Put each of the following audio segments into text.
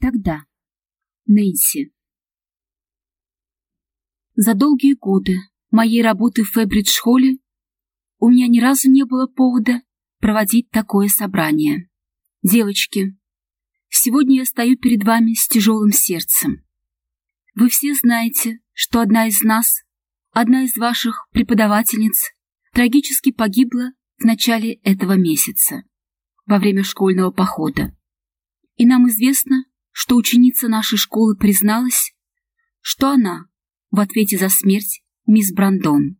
Тогда. Нэнси. За долгие годы моей работы в Фэбридж-холле у меня ни разу не было повода проводить такое собрание. Девочки, сегодня я стою перед вами с тяжелым сердцем. Вы все знаете, что одна из нас, одна из ваших преподавательниц, трагически погибла в начале этого месяца, во время школьного похода. И нам известно, что ученица нашей школы призналась, что она в ответе за смерть мисс Брандон.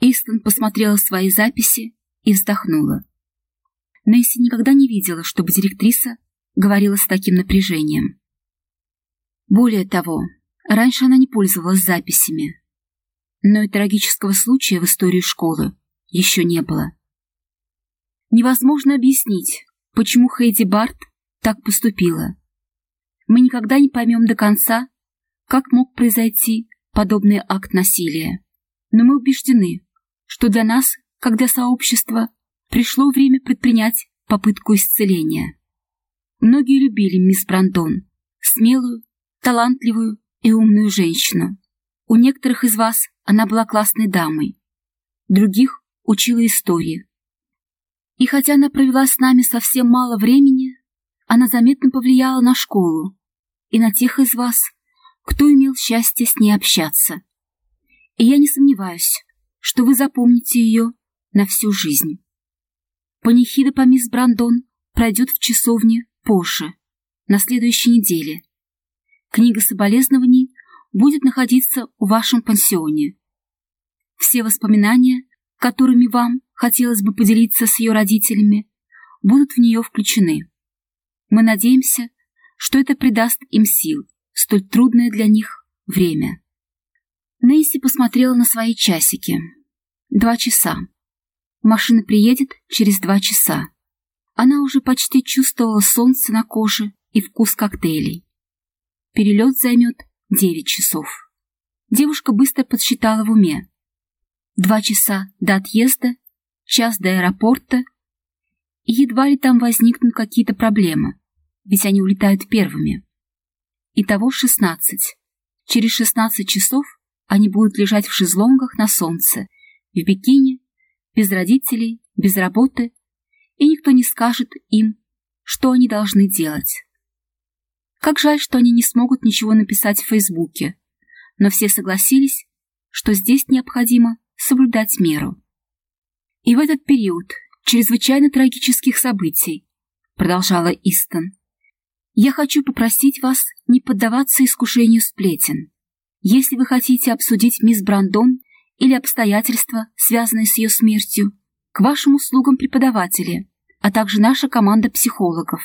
Истон посмотрела свои записи и вздохнула. Несси никогда не видела, чтобы директриса говорила с таким напряжением. Более того, раньше она не пользовалась записями. Но и трагического случая в истории школы еще не было. Невозможно объяснить, почему Хейди Барт так поступила. Мы никогда не поймем до конца, как мог произойти подобный акт насилия. Но мы убеждены, что для нас, как для сообщества, пришло время предпринять попытку исцеления. Многие любили мисс Брандон, смелую, талантливую и умную женщину. У некоторых из вас она была классной дамой, других учила истории. И хотя она провела с нами совсем мало времени, она заметно повлияла на школу и на тех из вас, кто имел счастье с ней общаться. И я не сомневаюсь, что вы запомните ее на всю жизнь. Панихида по мисс Брандон пройдет в часовне позже, на следующей неделе. Книга соболезнований будет находиться в вашем пансионе. Все воспоминания, которыми вам хотелось бы поделиться с ее родителями, будут в нее включены. Мы надеемся, что это придаст им сил в столь трудное для них время. Нейси посмотрела на свои часики. Два часа. Машина приедет через два часа. Она уже почти чувствовала солнце на коже и вкус коктейлей. Перелет займет девять часов. Девушка быстро подсчитала в уме. Два часа до отъезда, час до аэропорта, и едва ли там возникнут какие-то проблемы, ведь они улетают первыми. Итого шестнадцать. Через шестнадцать часов они будут лежать в шезлонгах на солнце, в бикини, без родителей, без работы, и никто не скажет им, что они должны делать. Как жаль, что они не смогут ничего написать в Фейсбуке, но все согласились, что здесь необходимо соблюдать меру. И в этот период чрезвычайно трагических событий, продолжала Истон, я хочу попросить вас не поддаваться искушению сплетен. Если вы хотите обсудить мисс Брандон или обстоятельства, связанные с ее смертью, к вашим услугам преподаватели, а также наша команда психологов.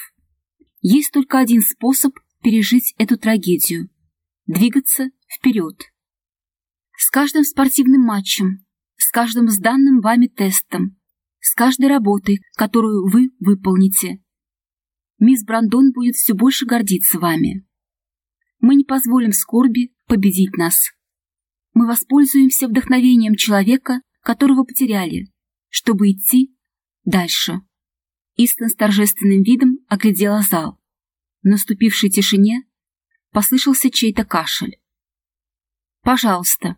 Есть только один способ пережить эту трагедию – двигаться вперед. С каждым спортивным матчем, с каждым сданным вами тестом, с каждой работой, которую вы выполните, мисс Брандон будет все больше гордиться вами. Мы не позволим скорби победить нас. Мы воспользуемся вдохновением человека, которого потеряли, чтобы идти дальше. Истон с торжественным видом оглядела зал. В наступившей тишине послышался чей-то кашель. «Пожалуйста,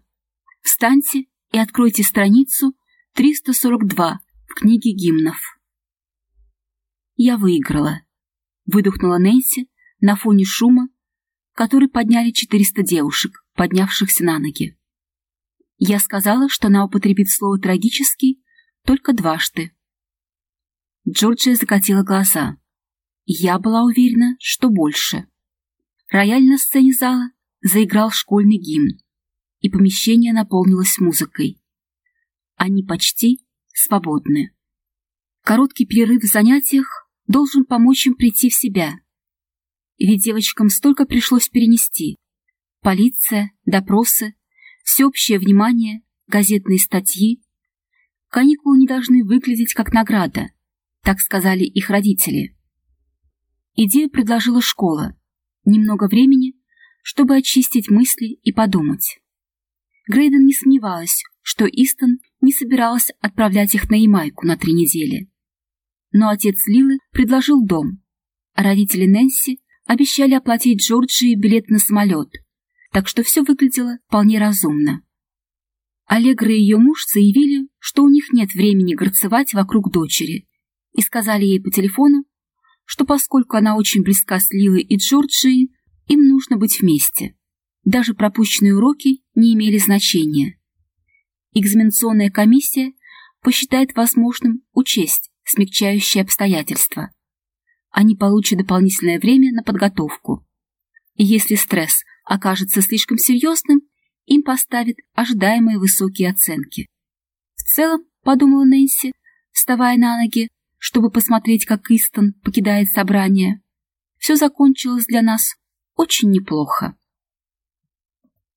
встаньте и откройте страницу 342 в книге гимнов». Я выиграла. Выдохнула Нэнси на фоне шума, который подняли 400 девушек, поднявшихся на ноги. Я сказала, что она употребит слово «трагический» только дважды. Джорджия закатила глаза. Я была уверена, что больше. Рояль на сцене зала заиграл школьный гимн, и помещение наполнилось музыкой. Они почти свободны. Короткий перерыв в занятиях должен помочь им прийти в себя — ведь девочкам столько пришлось перенести. Полиция, допросы, всеобщее внимание, газетные статьи. Каникулы не должны выглядеть как награда, так сказали их родители. Идею предложила школа. Немного времени, чтобы очистить мысли и подумать. Грейден не сомневалась, что Истон не собиралась отправлять их на Ямайку на три недели. Но отец Лилы предложил дом, а родители Нэнси обещали оплатить Джорджии билет на самолет, так что все выглядело вполне разумно. Аллегра и ее муж заявили, что у них нет времени горцевать вокруг дочери, и сказали ей по телефону, что поскольку она очень близка с Лилой и Джорджией, им нужно быть вместе. Даже пропущенные уроки не имели значения. Экзаменационная комиссия посчитает возможным учесть смягчающие обстоятельства. Они получат дополнительное время на подготовку. И если стресс окажется слишком серьезным, им поставят ожидаемые высокие оценки. В целом, подумала Нэнси, вставая на ноги, чтобы посмотреть, как Истон покидает собрание, все закончилось для нас очень неплохо.